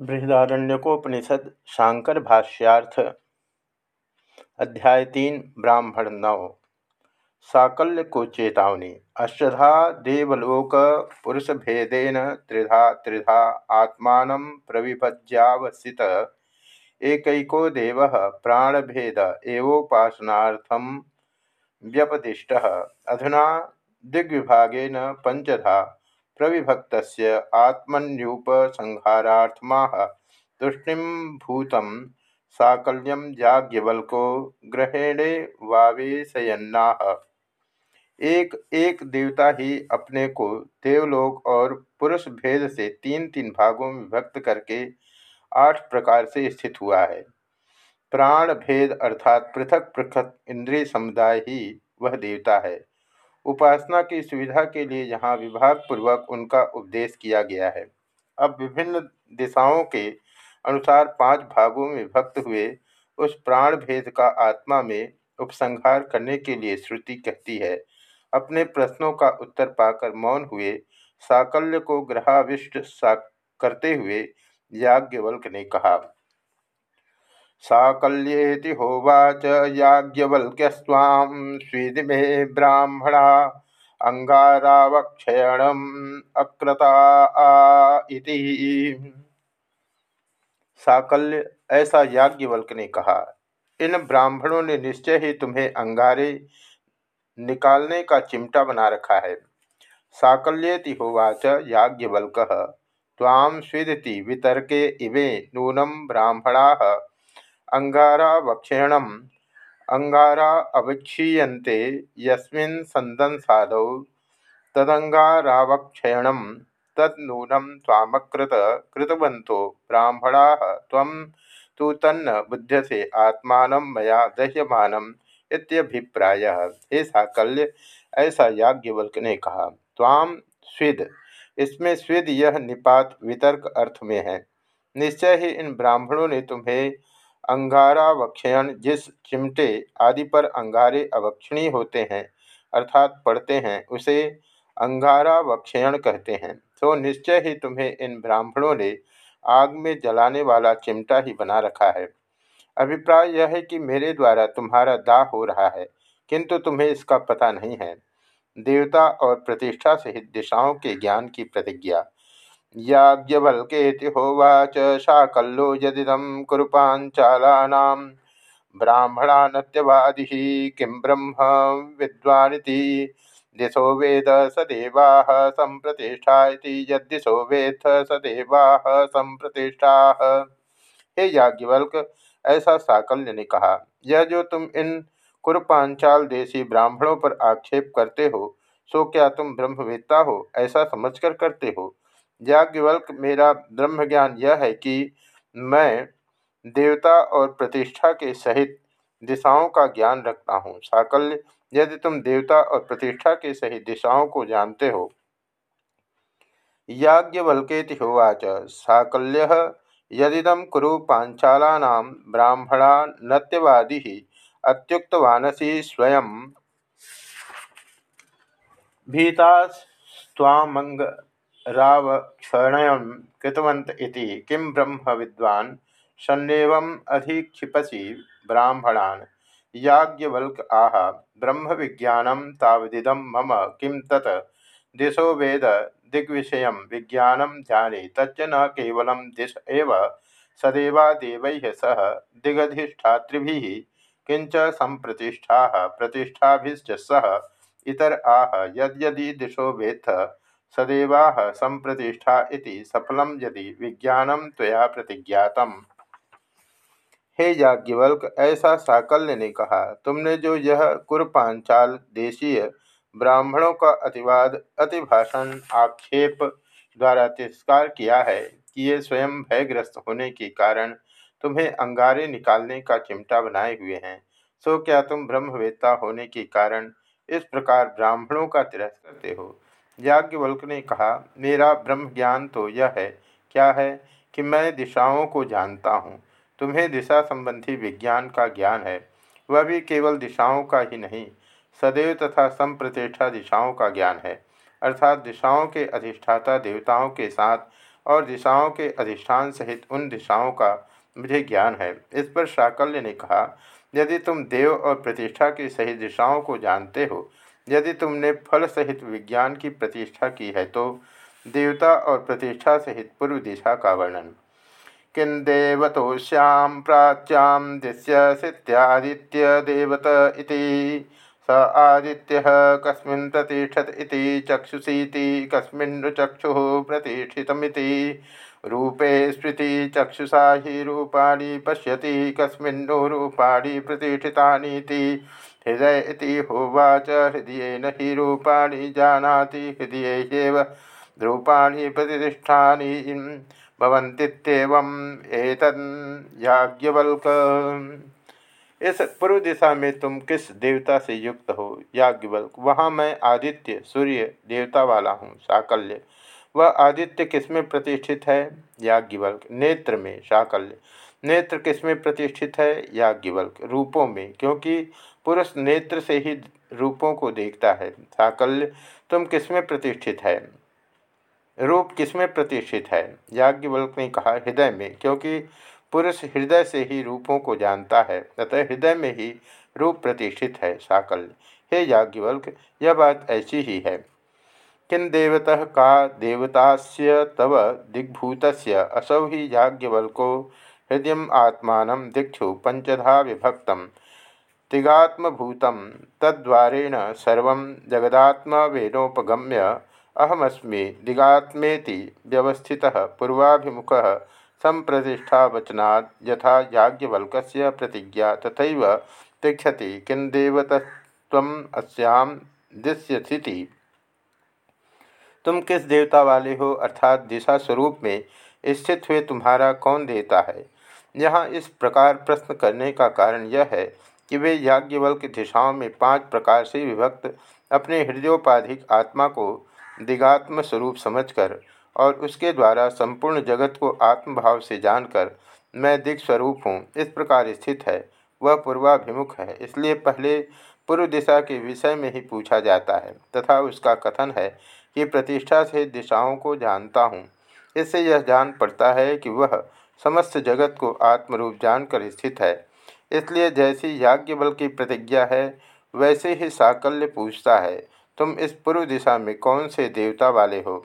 बृहदारण्यकोपनिषद शांकर भाष्यार्थ, अध्याय तीन, ब्राह्मण नव साकल्य को चेतावनी। अष्टधा देवलोक पुरुष भेदेन त्रिधा त्रिधा आत्मा प्रविभज्यावसित एकैको देव प्राणभेद एवोपासनार्थम व्यपदिष्ट। अधुना दिग्विभागेन पंचधा प्रविभक्त आत्मन्युपसंहारात्मा तुष्टिभूत साकल्यम जाज्ञवल्को ग्रहेणे वावेशयन्ना एक एक देवता ही अपने को देवलोक और पुरुष भेद से तीन तीन भागों में विभक्त करके आठ प्रकार से स्थित हुआ है। प्राण भेद अर्थात पृथक पृथक इंद्रिय समुदाय ही वह देवता है। उपासना की सुविधा के लिए यहाँ विभाग पूर्वक उनका उपदेश किया गया है। अब विभिन्न दिशाओं के अनुसार पाँच भागों में विभक्त हुए उस प्राण भेद का आत्मा में उपसंहार करने के लिए श्रुति कहती है। अपने प्रश्नों का उत्तर पाकर मौन हुए, साकल्य को ग्रहाविष्ट सा, करते हुए याज्ञवल्क ने कहा साकल्येति होवाच याज्ञवल्क्यस्वां स्वीदिमे ब्राह्मणा अंगारावक्षयणम अक्रता इति। साकल्य, ऐसा याज्ञवल्क ने कहा, इन ब्राह्मणों ने निश्चय ही तुम्हें अंगारे निकालने का चिमटा बना रखा है। साकल्येति होवाच याज्ञवल्क ताम स्विदति वितर्के इवे नूनम ब्राह्मणा अंगारावक्षेण अंगारा अवक्षीयते यस्मिन् संदंसादौ तदंगारावक्षेण तदनूनम तामकृत कृतवंतो ब्राह्मणा तम तो तन्न बुध्यसे आत्मा मया दह्यमान इत्यभिप्राय। हे साकल्य, ऐसा याज्ञवल्क ने कहा ताम स्विद। इसमें स्विद यह निपात वितर्क अर्थ में है। निश्चय ही इन ब्राह्मणों ने तुम्हें अंगारावक्षयण जिस चिमटे आदि पर अंगारे अवक्षणीय होते हैं, अर्थात पढ़ते हैं, उसे अंगारावक्षयण कहते हैं। तो निश्चय ही तुम्हें इन ब्राह्मणों ने आग में जलाने वाला चिमटा ही बना रखा है। अभिप्राय यह है कि मेरे द्वारा तुम्हारा दाह हो रहा है, किंतु तुम्हें इसका पता नहीं है। देवता और प्रतिष्ठा सहित दिशाओं के ज्ञान की प्रतिज्ञा याज्ञवल्केति होवाच शाकल्लो यदिदं कुरुपाञ्चालानां ब्राह्मणानत्यवादिः किं ब्रह्म विद्वानिति? दिशो वेद स देवाः सम्प्रतिष्ठा इति यद्दिशो वेद स देवाः सम्प्रतिष्ठाः। हे याज्ञवल्क ऐसा साकल्य ने कहा, यह जो तुम इन कुरुपांचाल देशी ब्राह्मणों पर आक्षेप करते हो, सो क्या तुम ब्रह्मवेत्ता हो? ऐसा समझकर करते हो? याज्ञवल्क मेरा ब्रह्म ज्ञान यह है कि मैं देवता और प्रतिष्ठा के सहित दिशाओं का ज्ञान रखता हूँ। साकल्य, यदि तुम देवता और प्रतिष्ठा के सहित दिशाओं को जानते हो याज्ञवल्केति होवाच। साकल्य यदिदम कुरु पांचाला ब्राह्मणा नत्यवादी, अत्युक्तवानसी स्वयं भीता स्वामंग रावक्षण कृतवंत इति किं ब्रह्म विद्वान्? सन्नेवम् अधिक्षिपसि ब्राह्मणान्। याज्ञवल्क आह ब्रह्म विज्ञानं तावदिदं मम किं तत्? दिशो वेद दिग्विषय विज्ञानं जाने तच्च न केवलं दिश एव। सदैवादेवैः सह दिगधिष्ठातृभिः किंच संप्रतिष्ठा प्रतिष्ठाभिश्च सह इतर आह, यद्यदि दिशो वेत्थ सदैवा संप्रतिष्ठा इति सफलम यदि विज्ञानम तया प्रतिज्ञातम। हे याज्ञवल्क, ऐसा साकल्य ने कहा, तुमने जो यह कुरपांचाल देशीय ब्राह्मणों का अतिवाद, अतिभाषण, आक्षेप द्वारा तिरस्कार किया है कि ये स्वयं भयग्रस्त होने के कारण तुम्हें अंगारे निकालने का चिमटा बनाए हुए हैं, सो क्या तुम ब्रह्मवेत्ता होने के कारण इस प्रकार ब्राह्मणों का तिरस्कार करते हो? याज्ञवल्क ने कहा, मेरा ब्रह्म ज्ञान तो यह है, क्या है कि मैं दिशाओं को जानता हूँ? तुम्हें दिशा संबंधी विज्ञान का ज्ञान है। वह भी केवल दिशाओं का ही नहीं, सदैव तथा संप्रतिष्ठा दिशाओं का ज्ञान है। अर्थात दिशाओं के अधिष्ठाता देवताओं के साथ और दिशाओं के अधिष्ठान सहित उन दिशाओं का मुझे ज्ञान है। इस पर शाकल्य ने कहा, यदि तुम देव और प्रतिष्ठा की सही दिशाओं को जानते हो यदि तुमने फल सहित विज्ञान की प्रतिष्ठा की है तो देवता और प्रतिष्ठा सहित पूर्व दिशा का वर्णन। किं देवतोष्यां प्राच्यां दिश्यसित्यादित्य देवत इति। स आदित्यः कस्मिन् प्रतिष्ठत इति चक्षुषीति कस्मिन् चक्षुः प्रतिष्ठितमिति रूपे स्मृति चक्षुषा हि रूपाणि पश्यति कस्मिन्नु रूपाणि प्रतिष्ठितानीति। हृदय होवाच हृदयेन हि रूपाणि जानाति, हृदय रूपाणि प्रतिष्ठानि। भवन्तीत्येवम् याज्ञवल्क। इस पूर्व दिशा में तुम किस देवता से युक्त हो? याज्ञवल्क। वहाँ मैं आदित्य, सूर्य देवता वाला हूँ, साकल्य। वह आदित्य किसमें प्रतिष्ठित है? याज्ञवल्क। नेत्र में, साकल्य। नेत्र किसमें प्रतिष्ठित है? याज्ञवल्क। रूपों में, क्योंकि पुरुष नेत्र से ही रूपों को देखता है। साकल्य, तुम किसमें प्रतिष्ठित है? रूप किसमें प्रतिष्ठित है? याज्ञवल्क ने कहा, हृदय में, क्योंकि पुरुष हृदय से ही रूपों को जानता है, अतः हृदय में ही रूप प्रतिष्ठित है साकल्य। हे याज्ञवल्क, यह बात ऐसी ही है। किन देवतः का देवतास्य तव दिग्भूत असौ ही याज्ञवल्को हृदय आत्मा दिक्षु, पंचधा विभक्त तिगात्मभूत तद्वारेण सर्व जगदात्म वेदोपगम्य अहमस्मी दिगात्मेति व्यवस्थित पूर्वाभिमुख संप्रतिष्ठावचना यथा याज्ञवल्क प्रतिज्ञा तथा तिक्षति किंदेवतस्याम दृश्यथि तुम किस देवता वाले हो अर्थात दिशा स्वरूप में स्थित हुए तुम्हारा कौन देवता है? यहाँ इस प्रकार प्रश्न करने का कारण यह है कि वे याज्ञवल्क दिशाओं में पाँच प्रकार से विभक्त अपने हृदयोपाधिक आत्मा को दिगात्म स्वरूप समझकर और उसके द्वारा संपूर्ण जगत को आत्मभाव से जानकर मैं दिग स्वरूप हूँ, इस प्रकार स्थित है। वह पूर्वाभिमुख है, इसलिए पहले पूर्व दिशा के विषय में ही पूछा जाता है तथा उसका कथन है कि प्रतिष्ठा से दिशाओं को जानता हूँ। इससे यह जान पड़ता है कि वह समस्त जगत को आत्मरूप जानकर स्थित है। इसलिए जैसी याज्ञबल की प्रतिज्ञा है, वैसे ही साकल्य पूछता है, तुम इस पूर्व दिशा में कौन से देवता वाले हो?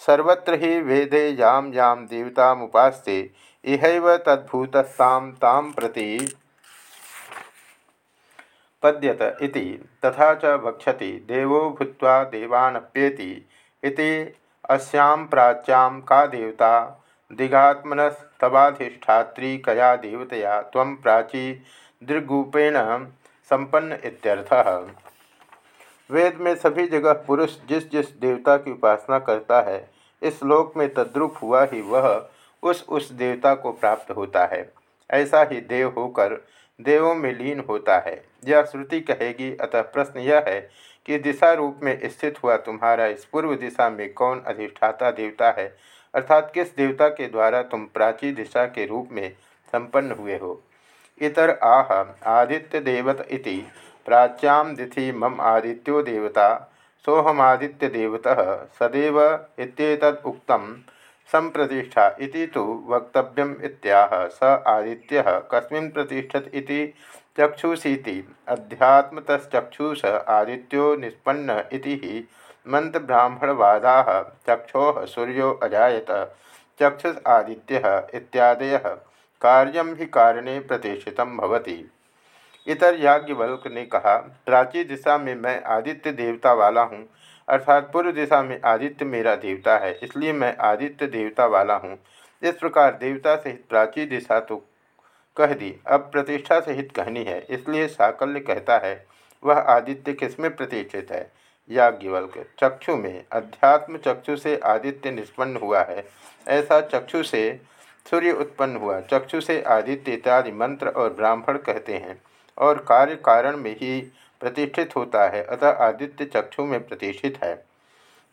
सर्वत्र ही वेदे याम याम देवता मुपास्ते इहैव तद्भूतस्ताम ताम प्रति पद्यत इति, तथा च भक्षति, देवो भूत्वा देवानप्येति, इति अस्यां प्राच्यां का देवता। दिगात्मनस्तवाधिष्ठात्री कया देवतया त्वं प्राची दृगूपेण संपन्न इत्यर्थः। वेद में सभी जगह पुरुष जिस जिस देवता की उपासना करता है, इस लोक में तद्रुप हुआ ही वह उस उस देवता को प्राप्त होता है। ऐसा ही देव होकर देवों में लीन होता है। यह श्रुति कहेगी, अतः प्रश्न यह है कि दिशा रूप में स्थित हुआ तुम्हारा इस पूर्व दिशा में कौन अधिष्ठाता देवता है? अर्थात किस देवता के द्वारा तुम प्राची दिशा के रूप में संपन्न हुए हो? इतर आह, आदित्य देवत इति। प्राच्यां दिथि मम आदित्यो देवता। सोहमादित्यदेवतः सदैव इत्येतद् उक्तं संप्रतिष्ठा इति तु वक्तव्यम् इत्याह। स आदित्यः कस्मिन् प्रतिष्ठत इति चक्षुषीति। अध्यात्मतश्चक्षुष आदित्यो निष्पन्न इति मंत्रब्राह्मणवादाः चक्षो सूर्यो अजायत चक्षुष आदित्यः इत्यादयः कार्यं हि कारणे प्रतिष्ठित भवति। इतर याज्ञवल्क ने कहा, प्राची दिशा में मैं आदित्य देवता वाला हूँ, अर्थात पूर्व दिशा में आदित्य मेरा देवता है, इसलिए मैं आदित्य देवता वाला हूँ। इस प्रकार देवता सहित प्राची दिशा तो कह दी, अब प्रतिष्ठा सहित कहनी है, इसलिए साकल्य कहता है, वह आदित्य किसमें प्रतिष्ठित है? याज्ञवल्क चक्षु में, अध्यात्म चक्षु से आदित्य निष्पन्न हुआ है। ऐसा चक्षु से सूर्य उत्पन्न हुआ। चक्षु से आदित्य इत्यादि मंत्र और ब्राह्मण कहते हैं और कार्य कारण में ही प्रतिष्ठित होता है। अतः आदित्य चक्षु में प्रतिष्ठित है।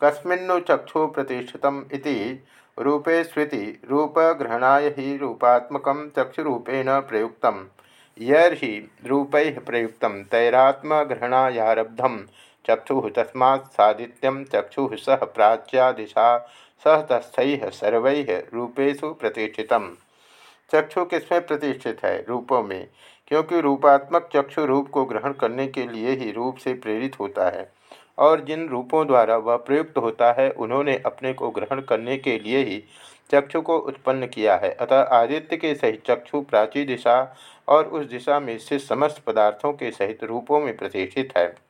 कस्मिन्नु चक्षु प्रतिष्ठित रूपे स्मृति रूपग्रहणाय ही रूपात्मक चक्षुरूपेण प्रयुक्त यर्हि रूप प्रयुक्त तैरात्मग्रहणायारब्धम। चक्षु तस्मा सादित्यम चक्षु सह प्राच्या दिशा सह तस्थ सर्व रूपेशु प्रतिष्ठित चक्षु किसमें प्रतिष्ठित है? रूपों में। क्योंकि रूपात्मक चक्षु रूप को ग्रहण करने के लिए ही रूप से प्रेरित होता है। और जिन रूपों द्वारा वह प्रयुक्त होता है, उन्होंने अपने को ग्रहण करने के लिए ही चक्षु को उत्पन्न किया है। अतः आदित्य के सहित चक्षु प्राची दिशा और उस दिशा में स्थित समस्त पदार्थों के सहित रूपों में प्रतिष्ठित है।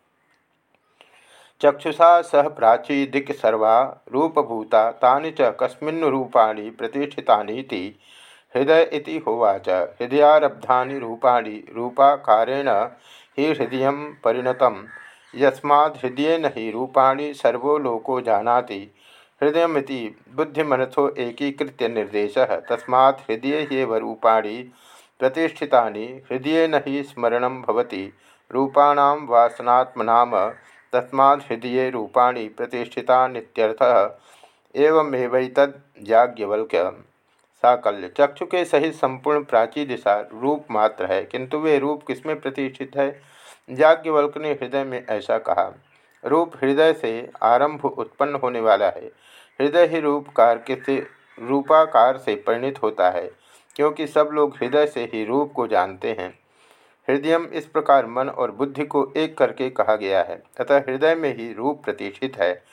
चक्षुषा सह प्राची दिक् सर्वा रूपभूता तानि च कस्मिन् रूपाणि प्रतिष्ठितानि हृदय इति होवाच। हृदयारब्धानि रूपाणि रूपाकारेण हि हृदय परिणतम् यस्मात् हृदय ही रूपाणी सर्वो लोको जानाति। हृदयमिति बुद्धिमनसो एकीकृत निर्देश। तस्मा हृदय रूपाणी प्रतिष्ठितानि हृदय ही स्मरण भवति। रूपाण वासनात्मनाम तस्मा हृदय रूपाणी प्रतिष्ठिता एवमेवैतद्याज्ञवल्क्य साकल्य चक्षु के सहित संपूर्ण प्राची दिशा रूप मात्र है, किंतु वे रूप किसमें प्रतिष्ठित है? याज्ञवल्क ने हृदय में ऐसा कहा। रूप हृदय से आरंभ उत्पन्न होने वाला है। हृदय ही रूप कार से रूपाकार से परिणित होता है, क्योंकि सब लोग हृदय से ही रूप को जानते हैं। हृदय इस प्रकार मन और बुद्धि को एक करके कहा गया है। अतः हृदय में ही रूप प्रतिष्ठित है।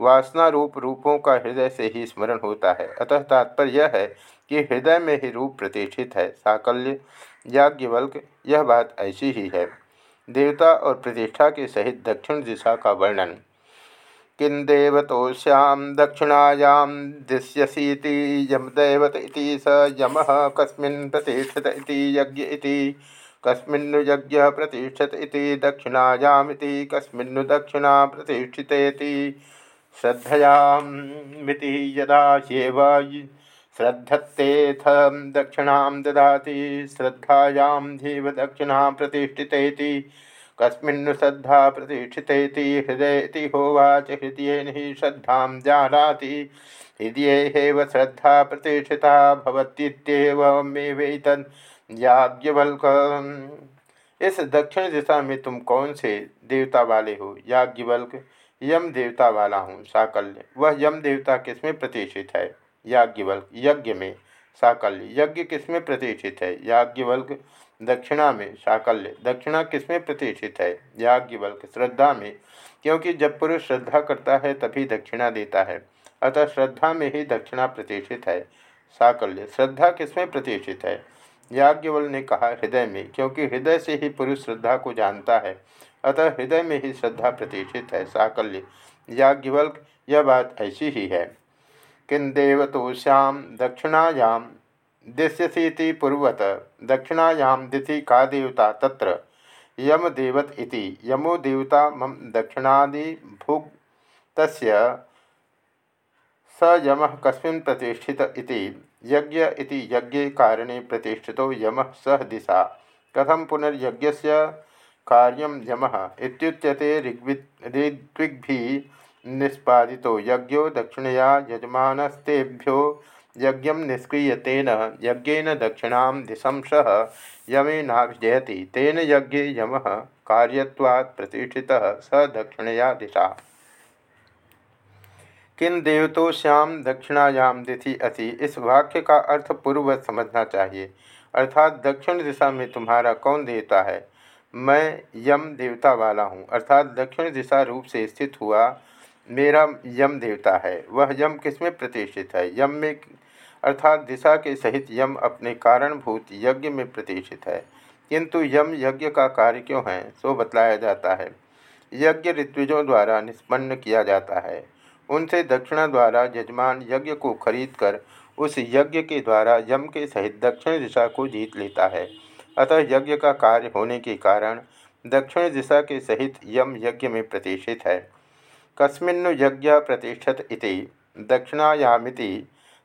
वासना रूप रूपों का हृदय से ही स्मरण होता है। अतः तात्पर्य यह है कि हृदय में ही रूप प्रतिष्ठित है। साकल्य, याज्ञवल्क, यह बात ऐसी ही है। देवता और प्रतिष्ठा के सहित दक्षिण दिशा का वर्णन। किं देवतोश्याम दक्षिणायां दृश्यसीति यमदैवत इति स यम कस्मिन् प्रतिष्ठित यज्ञ कस्मिन्नु यज्ञ प्रतिष्ठित इति दक्षिणायामिति, कस्मिन्नु दक्षिणा प्रतिष्ठितेति। श्रद्धयामिति यदा ह्येव श्रद्धत्तेऽथ दक्षिणां ददाति श्रद्धायां धीव दक्षिणा प्रतिष्ठितेति। कस्मिन् श्रद्धा प्रतिष्ठितेति हृदय होवाच हृदय ही श्रद्धा जानाति। हृदय श्रद्धा प्रतिष्ठिता याज्ञवल्क इस दक्षिण दिशा में तुम कौन से देवता वाले हो? याज्ञवल्क यम देवता वाला हूँ, साकल्य। वह यम देवता किसमें प्रतिष्ठित है? याज्ञवल्क यज्ञ में साकल्य। यज्ञ किसमें प्रतिष्ठित है? याज्ञवल्क दक्षिणा में साकल्य। दक्षिणा किसमें प्रतिष्ठित है? याज्ञवल्क श्रद्धा में। क्योंकि जब पुरुष श्रद्धा करता है, तभी दक्षिणा देता है। अतः श्रद्धा में ही दक्षिणा प्रतिष्ठित है। साकल्य, श्रद्धा किसमें प्रतिष्ठित है? याज्ञवल ने कहा, हृदय में, क्योंकि हृदय से ही पुरुष श्रद्धा को जानता है। अतः हृदय में ही श्रद्धा प्रतिष्ठित है, साकल्य। याज्ञवल्क यह बात ऐसी ही है। किन देवतोश्याम दक्षिणायाम दिश्यसीति पूर्वत, दक्षिणायां दिशि का देवता तत्र। यम देवत इति, यमो देवता मम दक्षिणादि भुग तस्य स यम कस्मिन् प्रतिष्ठित यज्ञ इति यज्ञे कारणे प्रतिष्ठितो यम सह दिशा। कथम पुनर्यज्ञस्य कार्यम यम? इत्युच्यते निष्पादितो। यज्ञो दक्षिणया यजमानस्तेभ्यो यज्ञ निष्क्रियतेन। यज्ञेन दक्षिणा दिशंस यमेनाभिजयति। तेन यज्ञे यम कार्यवात् प्रतिष्ठितः। स दक्षिणया दिशा। किन देवतो श्याम दक्षिणायाम दिथि अति। इस वाक्य का अर्थ पूर्व समझना चाहिए। अर्थात दक्षिण दिशा में तुम्हारा कौन देवता है? मैं यम देवता वाला हूँ। अर्थात दक्षिण दिशा रूप से स्थित हुआ मेरा यम देवता है। वह यम किसमें प्रतिष्ठित है? यम में अर्थात दिशा के सहित यम अपने कारणभूत यज्ञ में प्रतिष्ठित है। किंतु यम यज्ञ का कार्य क्यों है? सो बतलाया जाता है। यज्ञ ऋत्विजों द्वारा निष्पन्न किया जाता है। उनसे दक्षिणा द्वारा यजमान यज्ञ को खरीद कर उस यज्ञ के द्वारा यम के सहित दक्षिण दिशा को जीत लेता है। अतः यज्ञ का कार्य होने के कारण दक्षिण दिशा के सहित यम यज्ञ में प्रतिष्ठित है। कस्मिन्नु यज्ञ प्रतिष्ठत इति दक्षिणायामिति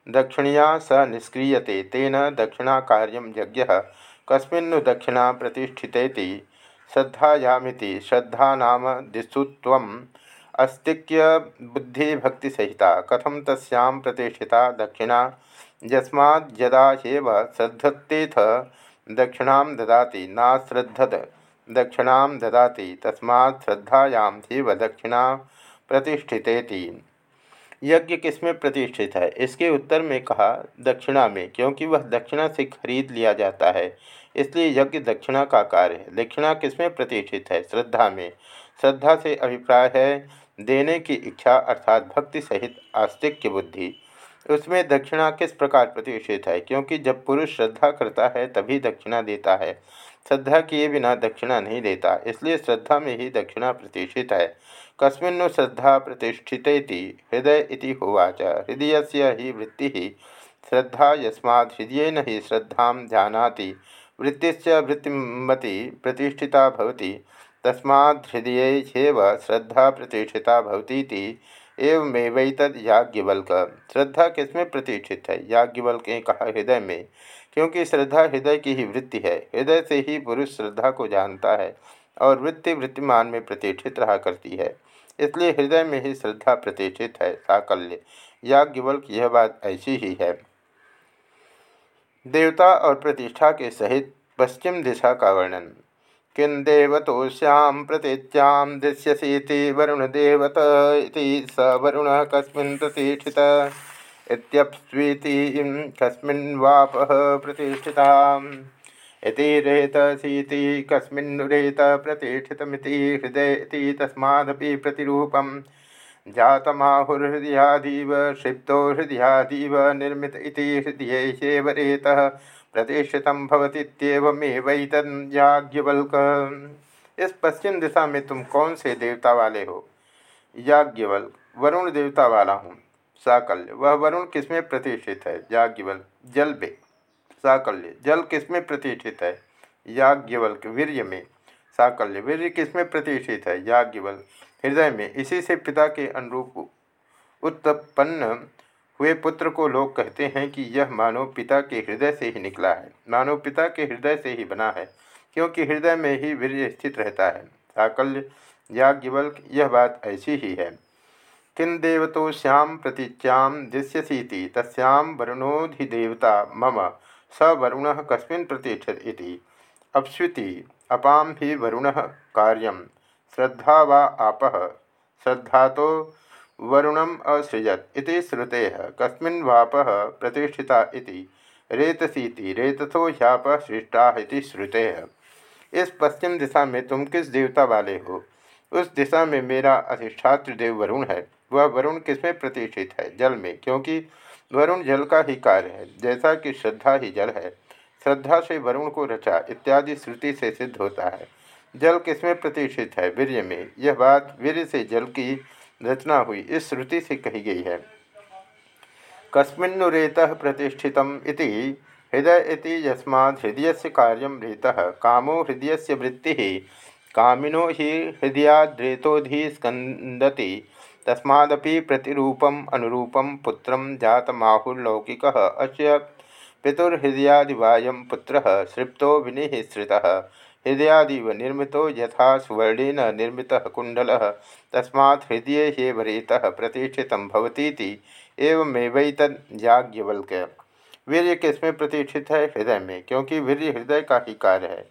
दक्षिणया स निष्क्रियते तेन दक्षिणा कार्य यज्ञ कस्मिन्नु दक्षिणा प्रतिष्ठितेति श्रद्धायामिति श्रद्धा नाम दिशुत्वम् अस्तिक्य बुद्धिभक्तिसहिता कथम तस्यां प्रतिष्ठिता दक्षिणा। यस्माद्यदा ह्येव श्रद्धत्तेथ दक्षिणा ददाति नाश्रद्धत दक्षिणा ददाति, तस्मात् श्रद्धायां ह्येव दक्षिणा प्रतिष्ठितेति। यज्ञ किसमें प्रतिष्ठित है? इसके उत्तर में कहा, दक्षिणा में, क्योंकि वह दक्षिणा से खरीद लिया जाता है, इसलिए यज्ञ दक्षिणा का कार्य है। दक्षिणा किसमें प्रतिष्ठित है? श्रद्धा में। श्रद्धा से अभिप्राय है देने की इच्छा अर्थात भक्ति सहित आस्तिक्य बुद्धि, उसमें दक्षिणा किस प्रकार प्रतिष्ठित है? क्योंकि जब पुरुष श्रद्धा करता है, तभी दक्षिणा देता है। श्रद्धा किए बिना दक्षिणा नहीं देता, इसलिए श्रद्धा में ही दक्षिणा प्रतिष्ठित है। कस्मिन् श्रद्धा प्रतिष्ठित हृदय इति होवाच। हृदय से ही वृत्ति ही श्रद्धा यस्मा हृदय ही श्रद्धा जानाति। वृत्तिश्च वृत्तिमती प्रतिष्ठिता तस्मात् हृदय श्रद्धा प्रतिष्ठिता भवती एवमेवैतद याज्ञवल्क। श्रद्धा किसमें प्रतिष्ठित है? याज्ञवल्क ने कहा, हृदय में। क्योंकि श्रद्धा हृदय की ही वृत्ति है। हृदय से ही पुरुष श्रद्धा को जानता है और वृत्ति वृत्तिमान में प्रतिष्ठित रहा करती है। इसलिए हृदय में ही श्रद्धा प्रतिष्ठित है। साकल्य। याज्ञवल्क, यह बात ऐसी ही है। देवता और प्रतिष्ठा के सहित पश्चिम दिशा का वर्णन। किं देवतोश्याम प्रतीच्याम दृश्यसी वरुण देवत स वरुण कस्मिन् प्रतिष्ठित। इत्यप्स्वीति कस्मिन् वापः प्रतिष्ठिता इति रेतसीति कस्मिन्नुरेत प्रतिष्ठितमिति हृदय तस्मादपि प्रतिरूपं जातमाहुर्हृदयादीव, क्षिप्तो हृदयादीव निर्मित इति हृदयैषेव रेतः। भवतीत्येवमेवैतन्याज्ञवल्क इस पश्चिम दिशा में तुम कौन से देवता वाले हो? याज्ञवल्क, वरुण देवता वाला हूँ। साकल्य, वह वरुण किसमें प्रतिष्ठित है? याज्ञवल्क, जल बे साकल्य, जल किसमें प्रतिष्ठित है? याज्ञवल्क, वीर्य में। साकल्य, वीर्य किसमें प्रतिष्ठित है? याज्ञवल्क, हृदय में। इसी से पिता के अनुरूप उत्पन्न हुए पुत्र को लोग कहते हैं कि यह मानव पिता के हृदय से ही निकला है। मानव पिता के हृदय से ही बना है, क्योंकि हृदय में ही वीर्य स्थित रहता है। साकल्य याज्ञवल्क यह बात ऐसी ही है। किन देवतो श्याम प्रतीच्याम दृश्यसीति तस्याम वरुणोधिदेवता मम, स वरुण कस्मिन् प्रतिष्ठत अपस्विति अपाम ही वरुण कार्यम श्रद्धा वा आपः श्रद्धा तो वरुणम असृजत इति श्रुते। कस्मिन् वापः प्रतिष्ठिता इति रेतसीति, रेतथो ह्याप सृष्टा इति श्रुते। इस पश्चिम दिशा में तुम किस देवता वाले हो? उस दिशा में मेरा अधिष्ठात्र देव वरुण है। वह वरुण किसमें प्रतिष्ठित है? जल में, क्योंकि वरुण जल का ही कार्य है, जैसा कि श्रद्धा ही जल है। श्रद्धा से वरुण को रचा, इत्यादि श्रुति से सिद्ध होता है। जल किसमें प्रतिष्ठित है? वीर्य में। यह बात वीर्य से जल की रचना हुई। इस श्रुति से कही गई है। कस्मिन्नुरेत प्रतिष्ठित हृदय यस्मा हृदय से कार्य रेत। कामो हृदय से वृत्ति। कामिनो ही हृदयाद्रेतोधि स्कंदति तस्मादपि प्रतिरूपम अनुरूपम पुत्र जातमाहुर्लौकिक। अस्य पितुर्हृदयादिवायं पुत्र। सृप्तो विनिश्रितः हृदयादिव निर्मित यथा सुवर्णेन निर्मित कुंडल तस्मा हृदय हेवरेत प्रतिष्ठित भवती एवमेवैतज्ञवल्क वीर्य किसमें प्रतिष्ठित है? हृदय में, क्योंकि वीर्य हृदय का ही कार्य है।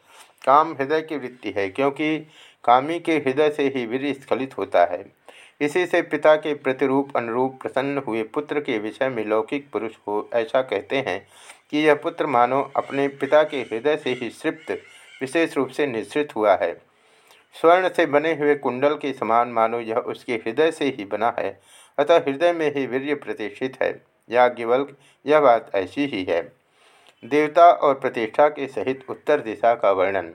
काम हृदय की वृत्ति है, क्योंकि कामी के हृदय से ही वीर्य स्खलित होता है। इसी से पिता के प्रतिरूप अनुरूप प्रसन्न हुए पुत्र के विषय में लौकिक पुरुष हो, ऐसा कहते हैं कि यह पुत्र मानो अपने पिता के हृदय से ही सृप्त विशेष रूप से निश्चित हुआ है। स्वर्ण से बने हुए कुंडल के समान मानो यह उसके हृदय से ही बना है, अतः हृदय में ही वीर्य प्रतिष्ठित है। याज्ञवल्क, यह बात ऐसी ही है। देवता और प्रतिष्ठा के सहित उत्तर दिशा का वर्णन।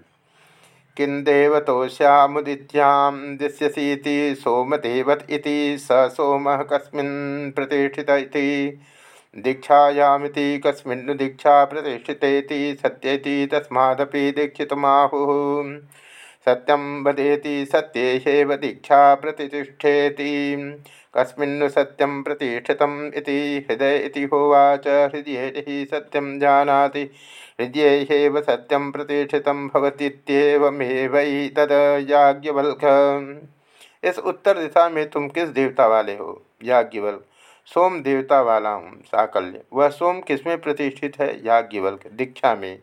किं देवतोश्यामुदित्यां दिश्यसीति सोमदेवत इति स सोम कस्मिन् प्रतिष्ठित दीक्षायामिति कस्मिन् दीक्षा प्रतिष्ठितेति सत्येति तस्मादपि दीक्षितमाहुः। सत्यं वदेति सत्येषेव दीक्षा प्रतिष्ठेति। कस्मिन् सत्यं प्रतिष्ठितम् इति हृदय होवाच, हृदय हि सत्यं जानाति। हृदय सत्यं प्रतिष्ठितं भवतीत्येवमेवैतद् याज्ञवल्क इस उत्तर दिशा में तुम किस देवता वाले हो? याज्ञवल्क सोम देवता वाला हूँ, साकल्य। वह सोम किसमें प्रतिष्ठित है? याज्ञवल्क। दीक्षा में।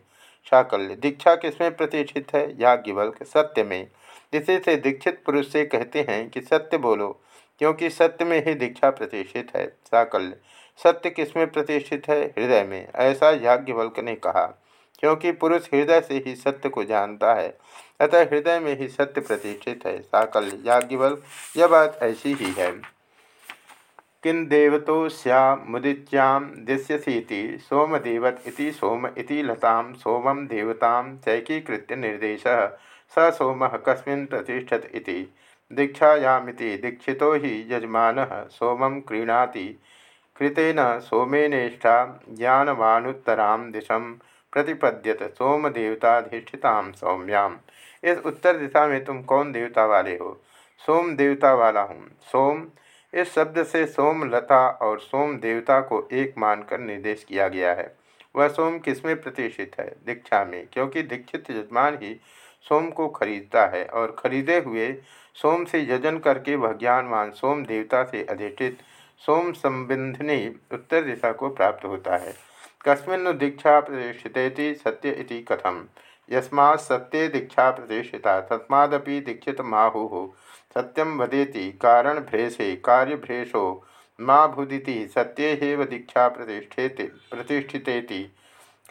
साकल्य। दीक्षा किसमें प्रतिष्ठित है? याज्ञवल्क। सत्य में। इसी से दीक्षित पुरुष से कहते हैं कि सत्य बोलो, क्योंकि सत्य में ही दीक्षा प्रतिष्ठित है। साकल्य। सत्य किसमें प्रतिष्ठित है? हृदय में। ऐसा याज्ञवल्क ने कहा, क्योंकि पुरुष हृदय से ही सत्य को जानता है, अतः हृदय में ही सत्य प्रतिष्ठित है। साकल्य। याज्ञवल्क, यह बात ऐसी ही है। किं देवतो मुदीच्यां दिश्यसीति सोमदेवत इति सोम इति लतां सोमं देवतां चैकीकृत्य निर्देशः। स सोम कस्मिन् प्रतिष्ठत इति। दीक्षायामिति हि यजमानः सोमं क्रीणाति। कृतेन सोमेनेष्ठा ज्ञानवानुत्तरां दिशं प्रतिपद्यत सोमदेवताधिष्ठितां सौम्याम। इस उत्तर दिशा में तुम कौन देवता वाले हो? सोम देवता वाला हूँ। सोम इस शब्द से सोम लता और सोम देवता को एक मानकर निर्देश किया गया है। वह सोम किसमें प्रतिष्ठित है? दीक्षा में, क्योंकि दीक्षित यजमान ही सोम को खरीदता है और खरीदे हुए सोम से यजन करके वह ज्ञानवान सोम देवता से अधिष्ठित सोम संबंधनी उत्तर दिशा को प्राप्त होता है। कस्मिन् दीक्षा प्रतिष्ठित सत्य इति कथम। यस्मा सत्य दीक्षा प्रतिष्ठिता, तस्मादपि दीक्षित माहु सत्यम वदेति, कारण भ्रेषे कार्य भ्रेषो माँ भुदिति सत्येव दीक्षा प्रतिष्ठेति, प्रतिष्ठितेति।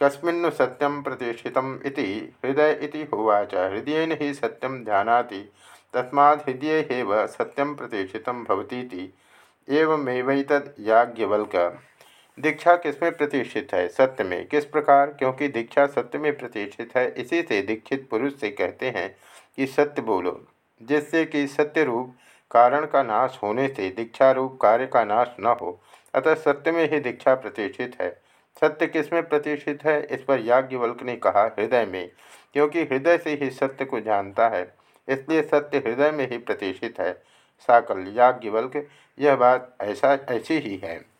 कस्मिन्नु सत्यम प्रतिष्ठितम इति, हृदय इति होवाच, हृदयन ही सत्यम जानाति तस्मात् हृदय सत्यम भवतीति। एवमेवैतद याज्ञवल्क। दीक्षा किसमें प्रतिष्ठित है? सत्य में। किस प्रकार? क्योंकि दीक्षा सत्य में प्रतिष्ठित है, इसी से दीक्षित पुरुष से कहते हैं कि सत्य बोलो। जिससे कि सत्य रूप, कारण का नाश होने से दीक्षा रूप, कार्य का नाश न हो। अतः सत्य में ही दीक्षा प्रतिष्ठित है। सत्य किसमें प्रतिष्ठित है, इस पर याज्ञवल्क ने कहा हृदय में, क्योंकि हृदय से ही सत्य को जानता है, इसलिए सत्य हृदय में ही प्रतिष्ठित है। साकल याज्ञवल्क, यह बात ऐसा, ऐसी ही है।